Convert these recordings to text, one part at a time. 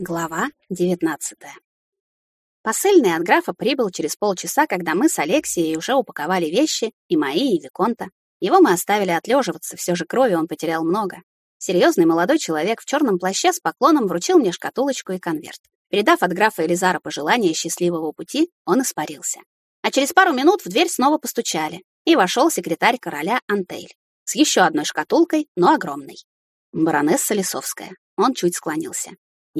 Глава 19. Посыльный от графа прибыл через полчаса, когда мы с Алексией уже упаковали вещи, и мои, и Виконта. Его мы оставили отлеживаться, все же крови он потерял много. Серьезный молодой человек в черном плаще с поклоном вручил мне шкатулочку и конверт. Передав от графа Элизара пожелание счастливого пути, он испарился. А через пару минут в дверь снова постучали, и вошел секретарь короля Антейль с еще одной шкатулкой, но огромной. Баронесса Лисовская. Он чуть склонился.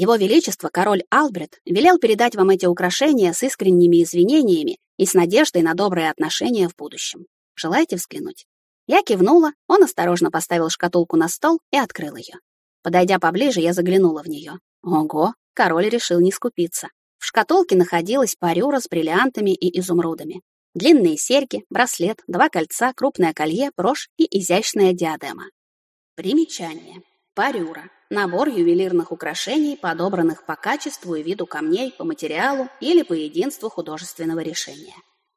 Его Величество, король Албрет, велел передать вам эти украшения с искренними извинениями и с надеждой на добрые отношения в будущем. Желаете взглянуть? Я кивнула, он осторожно поставил шкатулку на стол и открыл ее. Подойдя поближе, я заглянула в нее. Ого, король решил не скупиться. В шкатулке находилась парюра с бриллиантами и изумрудами. Длинные серьги, браслет, два кольца, крупное колье, брошь и изящная диадема. Примечание. Парюра набор ювелирных украшений, подобранных по качеству и виду камней, по материалу или по единству художественного решения.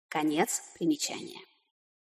Конец примечания.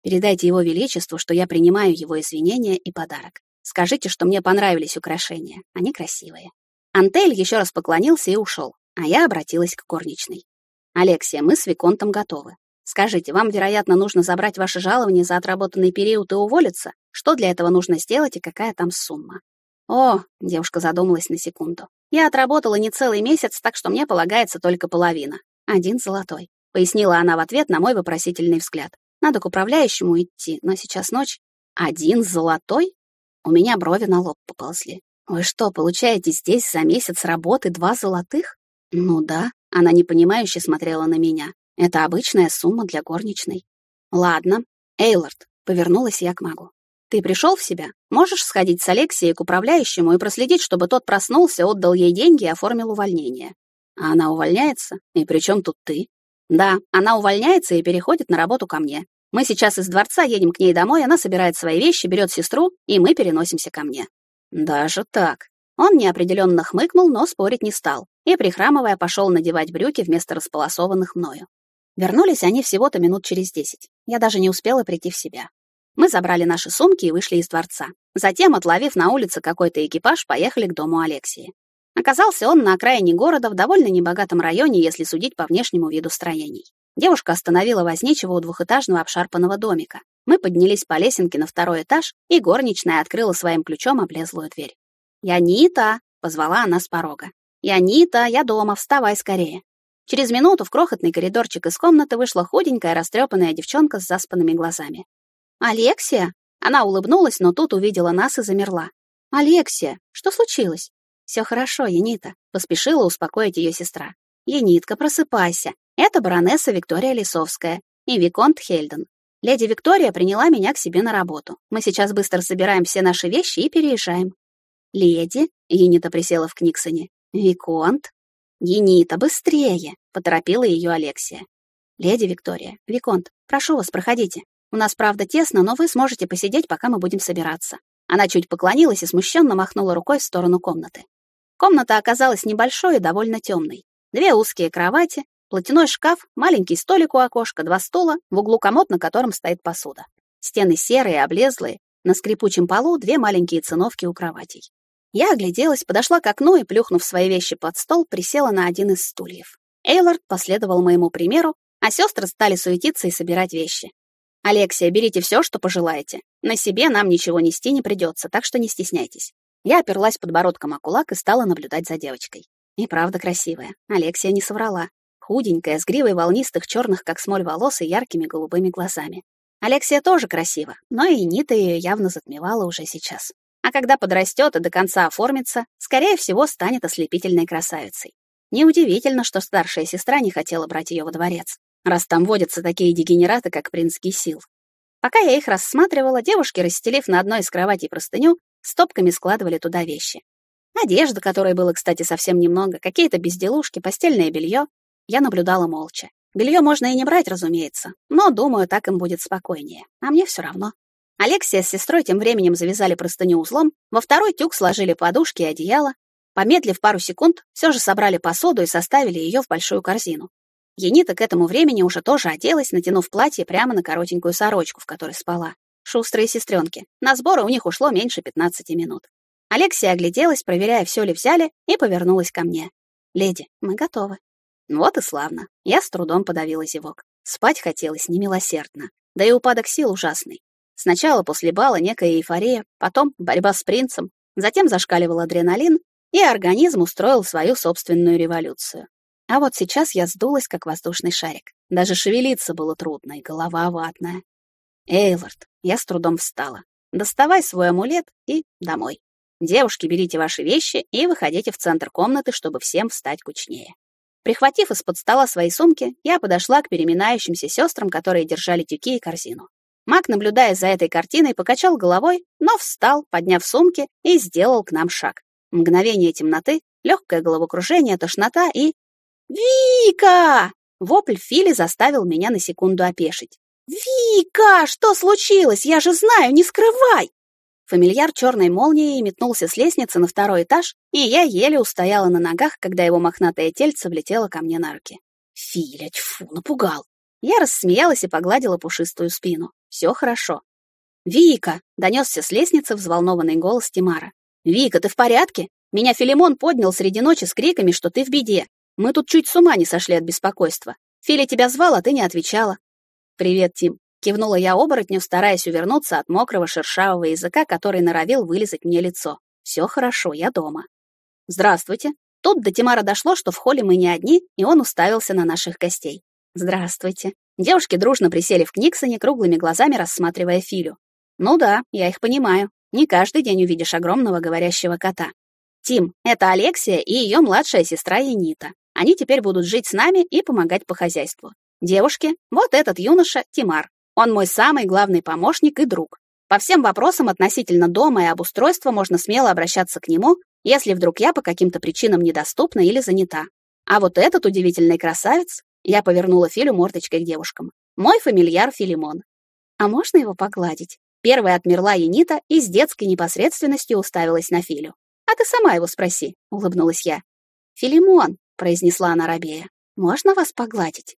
Передайте его величеству, что я принимаю его извинения и подарок. Скажите, что мне понравились украшения, они красивые. Антель еще раз поклонился и ушел, а я обратилась к горничной. Алексия, мы с Виконтом готовы. Скажите, вам, вероятно, нужно забрать ваше жалование за отработанный период и уволиться? Что для этого нужно сделать и какая там сумма? «О», — девушка задумалась на секунду, «я отработала не целый месяц, так что мне полагается только половина. Один золотой», — пояснила она в ответ на мой вопросительный взгляд. «Надо к управляющему идти, но сейчас ночь». «Один золотой?» У меня брови на лоб поползли. «Вы что, получаете здесь за месяц работы два золотых?» «Ну да», — она непонимающе смотрела на меня. «Это обычная сумма для горничной». «Ладно, Эйлорд», — повернулась я к магу. Ты пришел в себя? Можешь сходить с Алексией к управляющему и проследить, чтобы тот проснулся, отдал ей деньги и оформил увольнение. А она увольняется? И при чем тут ты? Да, она увольняется и переходит на работу ко мне. Мы сейчас из дворца едем к ней домой, она собирает свои вещи, берет сестру, и мы переносимся ко мне. Даже так. Он неопределенно хмыкнул, но спорить не стал, и, прихрамывая, пошел надевать брюки вместо располосованных мною. Вернулись они всего-то минут через десять. Я даже не успела прийти в себя. Мы забрали наши сумки и вышли из дворца. Затем, отловив на улице какой-то экипаж, поехали к дому Алексии. Оказался он на окраине города в довольно небогатом районе, если судить по внешнему виду строений. Девушка остановила возничего у двухэтажного обшарпанного домика. Мы поднялись по лесенке на второй этаж, и горничная открыла своим ключом облезлую дверь. «Я Нита!» — позвала она с порога. «Я Нита, я дома, вставай скорее!» Через минуту в крохотный коридорчик из комнаты вышла худенькая, растрепанная девчонка с заспанными глазами. «Алексия?» Она улыбнулась, но тут увидела нас и замерла. «Алексия, что случилось?» «Все хорошо, Енита», — поспешила успокоить ее сестра. «Енитка, просыпайся. Это баронесса Виктория Лисовская и Виконт Хельден. Леди Виктория приняла меня к себе на работу. Мы сейчас быстро собираем все наши вещи и переезжаем». «Леди?» — Енита присела в Книксоне. «Виконт?» «Енита, быстрее!» — поторопила ее Алексия. «Леди Виктория, Виконт, прошу вас, проходите. У нас, правда, тесно, но вы сможете посидеть, пока мы будем собираться». Она чуть поклонилась и смущенно махнула рукой в сторону комнаты. Комната оказалась небольшой и довольно темной. Две узкие кровати, платяной шкаф, маленький столик у окошка, два стула, в углу комод, на котором стоит посуда. Стены серые, облезлые, на скрипучем полу две маленькие циновки у кроватей. Я огляделась, подошла к окну и, плюхнув свои вещи под стол, присела на один из стульев. Эйлорд последовал моему примеру, а сестры стали суетиться и собирать вещи. «Алексия, берите все, что пожелаете. На себе нам ничего нести не придется, так что не стесняйтесь». Я оперлась подбородком о кулак и стала наблюдать за девочкой. И правда красивая. Алексия не соврала. Худенькая, с гривой волнистых черных, как смоль волос и яркими голубыми глазами. Алексия тоже красива, но и Нита ее явно затмевала уже сейчас. А когда подрастет и до конца оформится, скорее всего, станет ослепительной красавицей. Неудивительно, что старшая сестра не хотела брать ее во дворец раз там водятся такие дегенераты, как принц Кисил. Пока я их рассматривала, девушки, расстелив на одной из кроватей простыню, стопками складывали туда вещи. Одежда, которой было, кстати, совсем немного, какие-то безделушки, постельное белье. Я наблюдала молча. Белье можно и не брать, разумеется, но, думаю, так им будет спокойнее. А мне все равно. Алексия с сестрой тем временем завязали простыню узлом, во второй тюк сложили подушки и одеяло. Помедлив пару секунд, все же собрали посуду и составили ее в большую корзину. Енита к этому времени уже тоже оделась, натянув платье прямо на коротенькую сорочку, в которой спала. Шустрые сестренки. На сборы у них ушло меньше 15 минут. Алексия огляделась, проверяя, все ли взяли, и повернулась ко мне. Леди, мы готовы. Вот и славно. Я с трудом подавила зевок. Спать хотелось немилосердно. Да и упадок сил ужасный. Сначала после бала некая эйфория, потом борьба с принцем, затем зашкаливал адреналин, и организм устроил свою собственную революцию. А вот сейчас я сдулась, как воздушный шарик. Даже шевелиться было трудно, и голова ватная. Эйлорд, я с трудом встала. Доставай свой амулет и домой. Девушки, берите ваши вещи и выходите в центр комнаты, чтобы всем встать кучнее. Прихватив из-под стола свои сумки, я подошла к переминающимся сестрам, которые держали тюки и корзину. Мак, наблюдая за этой картиной, покачал головой, но встал, подняв сумки, и сделал к нам шаг. Мгновение темноты, легкое головокружение, тошнота и... «Вика!» Вопль Фили заставил меня на секунду опешить. «Вика, что случилось? Я же знаю, не скрывай!» Фамильяр черной молнией метнулся с лестницы на второй этаж, и я еле устояла на ногах, когда его мохнатое тельце влетело ко мне на руки. «Филя, тьфу, напугал!» Я рассмеялась и погладила пушистую спину. «Все хорошо». «Вика!» — донесся с лестницы взволнованный голос Тимара. «Вика, ты в порядке? Меня Филимон поднял среди ночи с криками, что ты в беде. Мы тут чуть с ума не сошли от беспокойства. Филя тебя звал, а ты не отвечала. Привет, Тим. Кивнула я оборотню, стараясь увернуться от мокрого шершавого языка, который норовил вылезать мне лицо. Все хорошо, я дома. Здравствуйте. Тут до Тимара дошло, что в холле мы не одни, и он уставился на наших гостей. Здравствуйте. Девушки дружно присели в Книксоне, круглыми глазами рассматривая Филю. Ну да, я их понимаю. Не каждый день увидишь огромного говорящего кота. Тим, это Алексия и ее младшая сестра Янита. Они теперь будут жить с нами и помогать по хозяйству. Девушки, вот этот юноша Тимар. Он мой самый главный помощник и друг. По всем вопросам относительно дома и обустройства можно смело обращаться к нему, если вдруг я по каким-то причинам недоступна или занята. А вот этот удивительный красавец, я повернула Филю мордочкой к девушкам. Мой фамильяр Филимон. А можно его погладить? Первая отмерла Енита и с детской непосредственностью уставилась на Филю. «А ты сама его спроси», — улыбнулась я. «Филимон», произнесла она рабея. «Можно вас погладить?»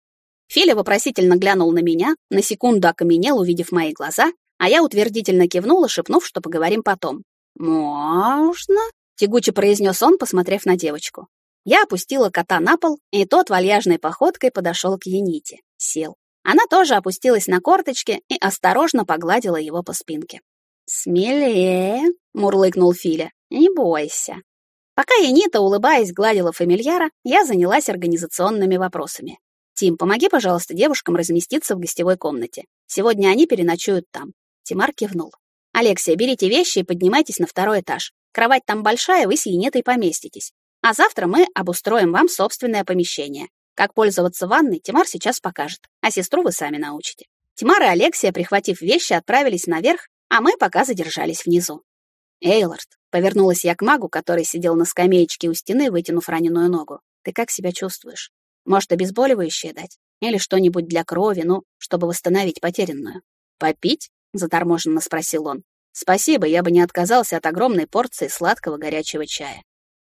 Филя вопросительно глянул на меня, на секунду окаменел, увидев мои глаза, а я утвердительно кивнула, шепнув, что поговорим потом. «Можно?» — тягуче произнес он, посмотрев на девочку. Я опустила кота на пол, и тот вальяжной походкой подошел к Ените. Сел. Она тоже опустилась на корточки и осторожно погладила его по спинке. «Смелее!» — мурлыкнул Филя. «Не бойся!» Пока Янита, улыбаясь, гладила фамильяра, я занялась организационными вопросами. «Тим, помоги, пожалуйста, девушкам разместиться в гостевой комнате. Сегодня они переночуют там». Тимар кивнул. «Алексия, берите вещи и поднимайтесь на второй этаж. Кровать там большая, вы с Янитой поместитесь. А завтра мы обустроим вам собственное помещение. Как пользоваться ванной, Тимар сейчас покажет, а сестру вы сами научите». Тимар и Алексия, прихватив вещи, отправились наверх, а мы пока задержались внизу. «Эйлорд», — повернулась я к магу, который сидел на скамеечке у стены, вытянув раненую ногу. «Ты как себя чувствуешь? Может, обезболивающее дать? Или что-нибудь для крови, ну, чтобы восстановить потерянную?» «Попить?» — заторможенно спросил он. «Спасибо, я бы не отказался от огромной порции сладкого горячего чая».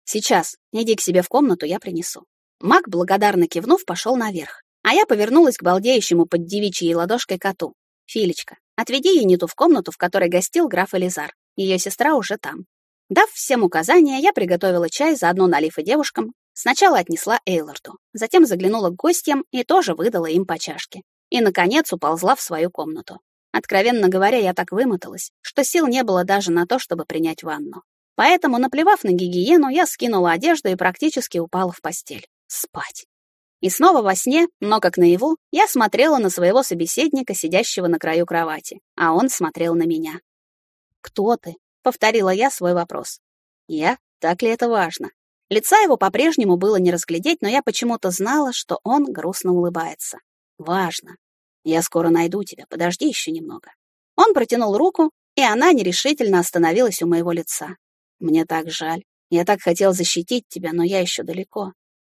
«Сейчас, иди к себе в комнату, я принесу». Маг, благодарно кивнув, пошел наверх, а я повернулась к балдеющему под девичьей ладошкой коту. «Филечка, отведи Ениту в комнату, в которой гостил граф Элизар. Ее сестра уже там. Дав всем указания, я приготовила чай, заодно налив и девушкам. Сначала отнесла Эйлорду, затем заглянула к гостям и тоже выдала им по чашке. И, наконец, уползла в свою комнату. Откровенно говоря, я так вымоталась, что сил не было даже на то, чтобы принять ванну. Поэтому, наплевав на гигиену, я скинула одежду и практически упала в постель. Спать. И снова во сне, но как наяву, я смотрела на своего собеседника, сидящего на краю кровати, а он смотрел на меня. «Кто ты?» — повторила я свой вопрос. «Я? Так ли это важно?» Лица его по-прежнему было не разглядеть, но я почему-то знала, что он грустно улыбается. «Важно. Я скоро найду тебя, подожди еще немного». Он протянул руку, и она нерешительно остановилась у моего лица. «Мне так жаль. Я так хотел защитить тебя, но я еще далеко».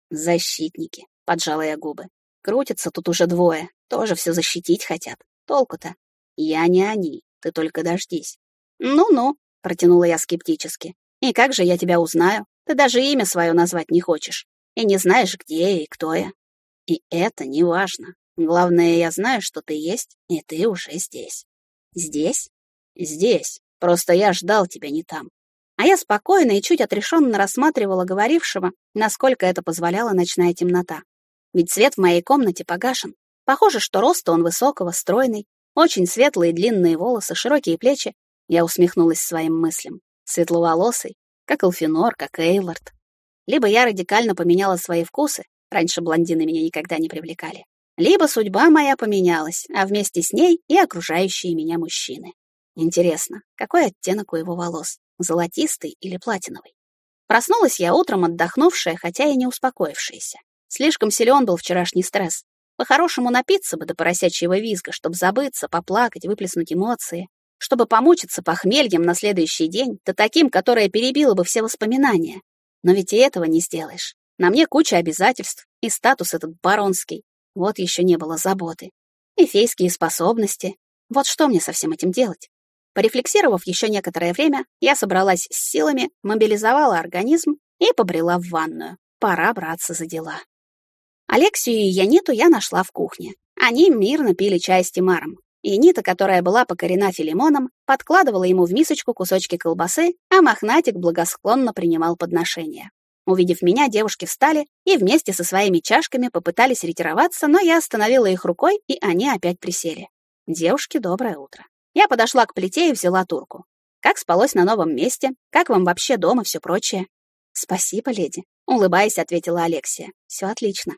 «Защитники», — поджала я губы. «Крутятся тут уже двое, тоже все защитить хотят. Толку-то? Я не они, ты только дождись. «Ну-ну», — протянула я скептически. «И как же я тебя узнаю? Ты даже имя свое назвать не хочешь. И не знаешь, где и кто я. И это не важно. Главное, я знаю, что ты есть, и ты уже здесь». «Здесь?» «Здесь. Просто я ждал тебя не там. А я спокойно и чуть отрешенно рассматривала говорившего, насколько это позволяла ночная темнота. Ведь свет в моей комнате погашен. Похоже, что роста он высокого, стройный, очень светлые длинные волосы, широкие плечи. Я усмехнулась своим мыслям. Светловолосый, как Элфинор, как Эйлорд. Либо я радикально поменяла свои вкусы, раньше блондины меня никогда не привлекали, либо судьба моя поменялась, а вместе с ней и окружающие меня мужчины. Интересно, какой оттенок у его волос? Золотистый или платиновый? Проснулась я утром отдохнувшая, хотя и не успокоившаяся. Слишком силен был вчерашний стресс. По-хорошему напиться бы до поросячьего визга, чтобы забыться, поплакать, выплеснуть эмоции, чтобы помучиться похмельем на следующий день, да таким, которое перебило бы все воспоминания. Но ведь и этого не сделаешь. На мне куча обязательств, и статус этот баронский. Вот еще не было заботы. И фейские способности. Вот что мне со всем этим делать? Порефлексировав еще некоторое время, я собралась с силами, мобилизовала организм и побрела в ванную. Пора браться за дела. Алексию и Яниту я нашла в кухне. Они мирно пили чай с Тимаром. Енита, которая была покорена Филимоном, подкладывала ему в мисочку кусочки колбасы, а Мохнатик благосклонно принимал подношения. Увидев меня, девушки встали и вместе со своими чашками попытались ретироваться, но я остановила их рукой, и они опять присели. Девушки, доброе утро. Я подошла к плите и взяла турку. Как спалось на новом месте? Как вам вообще дома все прочее? Спасибо, леди. Улыбаясь, ответила Алексия. Все отлично.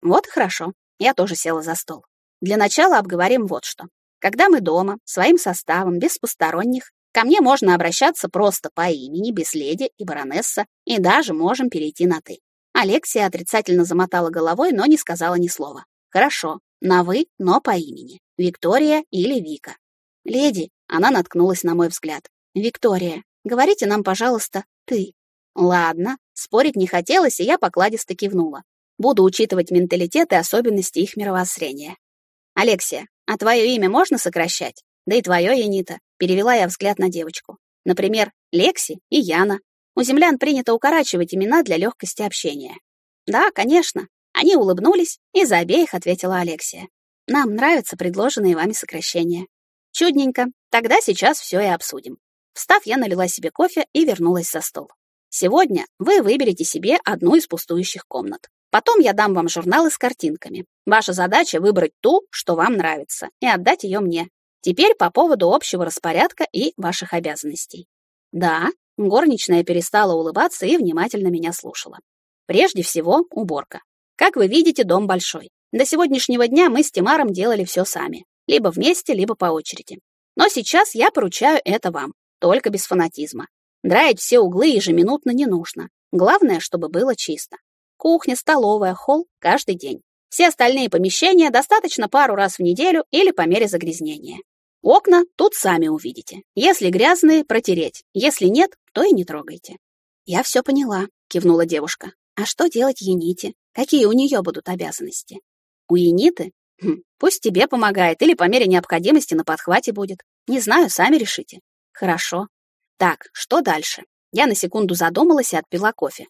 Вот и хорошо. Я тоже села за стол. Для начала обговорим вот что. Когда мы дома, своим составом, без посторонних, ко мне можно обращаться просто по имени, без леди и баронесса, и даже можем перейти на «ты». Алексия отрицательно замотала головой, но не сказала ни слова. Хорошо, на «вы», но по имени. Виктория или Вика. Леди, она наткнулась на мой взгляд. Виктория, говорите нам, пожалуйста, «ты». Ладно, спорить не хотелось, и я покладисто кивнула. Буду учитывать менталитет и особенности их мировоззрения. Алексия, а твое имя можно сокращать? Да и твое, Янита. Перевела я взгляд на девочку. Например, Лекси и Яна. У землян принято укорачивать имена для легкости общения. Да, конечно. Они улыбнулись, и за обеих ответила Алексия. Нам нравятся предложенные вами сокращения. Чудненько. Тогда сейчас все и обсудим. Встав, я налила себе кофе и вернулась за стол. Сегодня вы выберете себе одну из пустующих комнат. Потом я дам вам журналы с картинками. Ваша задача выбрать ту, что вам нравится, и отдать ее мне. Теперь по поводу общего распорядка и ваших обязанностей. Да, горничная перестала улыбаться и внимательно меня слушала. Прежде всего, уборка. Как вы видите, дом большой. До сегодняшнего дня мы с Тимаром делали все сами. Либо вместе, либо по очереди. Но сейчас я поручаю это вам. Только без фанатизма. Драить все углы ежеминутно не нужно. Главное, чтобы было чисто. Кухня, столовая, холл каждый день. Все остальные помещения достаточно пару раз в неделю или по мере загрязнения. Окна тут сами увидите. Если грязные, протереть. Если нет, то и не трогайте. Я все поняла, кивнула девушка. А что делать Ените? Какие у нее будут обязанности? У Ениты? Хм, пусть тебе помогает или по мере необходимости на подхвате будет. Не знаю, сами решите. Хорошо. Так, что дальше? Я на секунду задумалась и отпила кофе.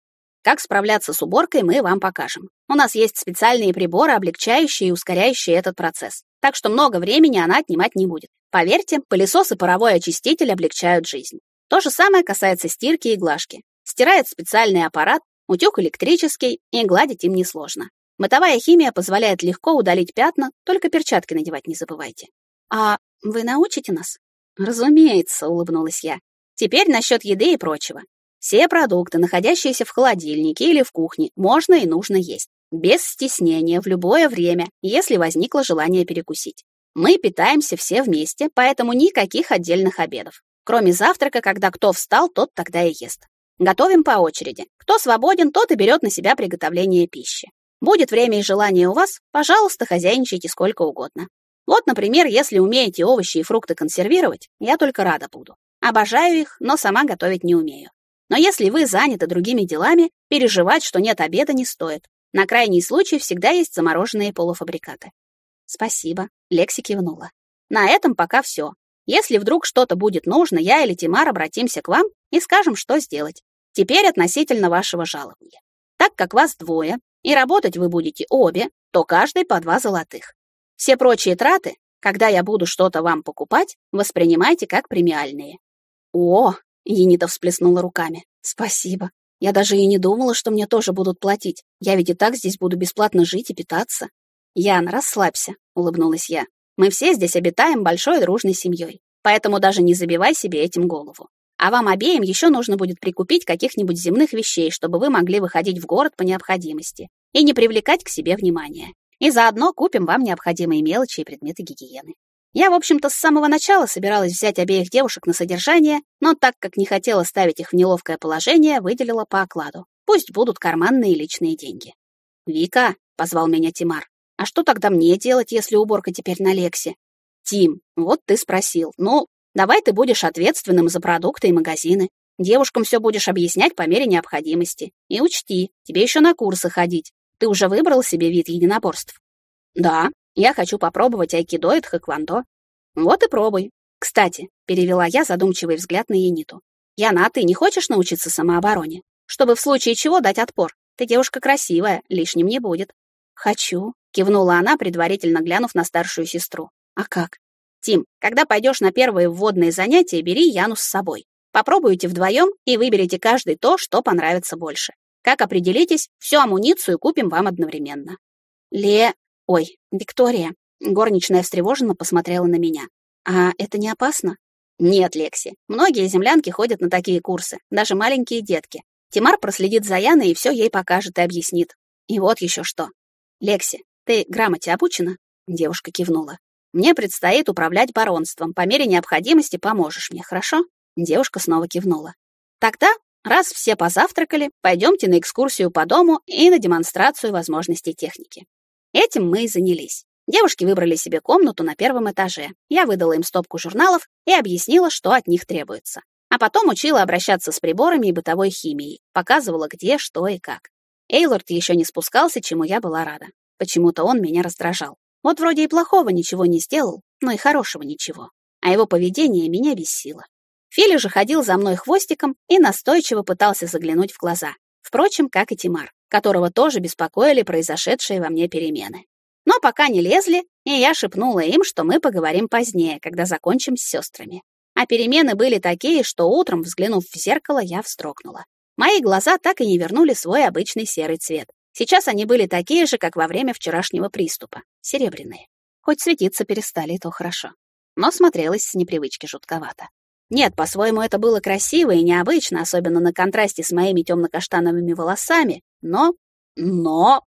Как справляться с уборкой, мы вам покажем. У нас есть специальные приборы, облегчающие и ускоряющие этот процесс. Так что много времени она отнимать не будет. Поверьте, пылесос и паровой очиститель облегчают жизнь. То же самое касается стирки и глажки. Стирает специальный аппарат, утюг электрический, и гладить им несложно. Бытовая химия позволяет легко удалить пятна, только перчатки надевать не забывайте. А вы научите нас? Разумеется, улыбнулась я. Теперь насчет еды и прочего. Все продукты, находящиеся в холодильнике или в кухне, можно и нужно есть. Без стеснения, в любое время, если возникло желание перекусить. Мы питаемся все вместе, поэтому никаких отдельных обедов. Кроме завтрака, когда кто встал, тот тогда и ест. Готовим по очереди. Кто свободен, тот и берет на себя приготовление пищи. Будет время и желание у вас, пожалуйста, хозяйничайте сколько угодно. Вот, например, если умеете овощи и фрукты консервировать, я только рада буду. Обожаю их, но сама готовить не умею. Но если вы заняты другими делами, переживать, что нет обеда, не стоит. На крайний случай всегда есть замороженные полуфабрикаты. Спасибо, Лекси кивнула. На этом пока все. Если вдруг что-то будет нужно, я или Тимар обратимся к вам и скажем, что сделать. Теперь относительно вашего жалования. Так как вас двое, и работать вы будете обе, то каждый по два золотых. Все прочие траты, когда я буду что-то вам покупать, воспринимайте как премиальные. О, Енита всплеснула руками. Спасибо. Я даже и не думала, что мне тоже будут платить. Я ведь и так здесь буду бесплатно жить и питаться. Яна, расслабься, улыбнулась я. Мы все здесь обитаем большой дружной семьей, поэтому даже не забивай себе этим голову. А вам обеим еще нужно будет прикупить каких-нибудь земных вещей, чтобы вы могли выходить в город по необходимости и не привлекать к себе внимания. И заодно купим вам необходимые мелочи и предметы гигиены. Я, в общем-то, с самого начала собиралась взять обеих девушек на содержание, но так как не хотела ставить их в неловкое положение, выделила по окладу. Пусть будут карманные личные деньги. «Вика», — позвал меня Тимар, «а что тогда мне делать, если уборка теперь на Лексе?» «Тим, вот ты спросил. Ну, давай ты будешь ответственным за продукты и магазины. Девушкам все будешь объяснять по мере необходимости. И учти, тебе еще на курсы ходить. Ты уже выбрал себе вид единоборств? Да, я хочу попробовать айкидо и тхэквондо. Вот и пробуй. Кстати, перевела я задумчивый взгляд на Ениту. Яна, а ты не хочешь научиться самообороне? Чтобы в случае чего дать отпор. Ты девушка красивая, лишним не будет. Хочу, кивнула она, предварительно глянув на старшую сестру. А как? Тим, когда пойдешь на первые вводные занятия, бери Яну с собой. Попробуйте вдвоем и выберите каждый то, что понравится больше. Как определитесь, всю амуницию купим вам одновременно. Ле... Ой, Виктория. Горничная встревоженно посмотрела на меня. А это не опасно? Нет, Лекси. Многие землянки ходят на такие курсы, даже маленькие детки. Тимар проследит за Яной и все ей покажет и объяснит. И вот еще что. Лекси, ты грамоте обучена? Девушка кивнула. Мне предстоит управлять баронством. По мере необходимости поможешь мне, хорошо? Девушка снова кивнула. Тогда Раз все позавтракали, пойдемте на экскурсию по дому и на демонстрацию возможностей техники. Этим мы и занялись. Девушки выбрали себе комнату на первом этаже. Я выдала им стопку журналов и объяснила, что от них требуется. А потом учила обращаться с приборами и бытовой химией, показывала, где, что и как. Эйлорд еще не спускался, чему я была рада. Почему-то он меня раздражал. Вот вроде и плохого ничего не сделал, но и хорошего ничего. А его поведение меня бесило. Филя же ходил за мной хвостиком и настойчиво пытался заглянуть в глаза. Впрочем, как и Тимар, которого тоже беспокоили произошедшие во мне перемены. Но пока не лезли, и я шепнула им, что мы поговорим позднее, когда закончим с сестрами. А перемены были такие, что утром, взглянув в зеркало, я встрогнула. Мои глаза так и не вернули свой обычный серый цвет. Сейчас они были такие же, как во время вчерашнего приступа, серебряные. Хоть светиться перестали, то хорошо. Но смотрелось с непривычки жутковато. Нет, по-своему это было красиво и необычно, особенно на контрасте с моими темно-каштановыми волосами, но... Но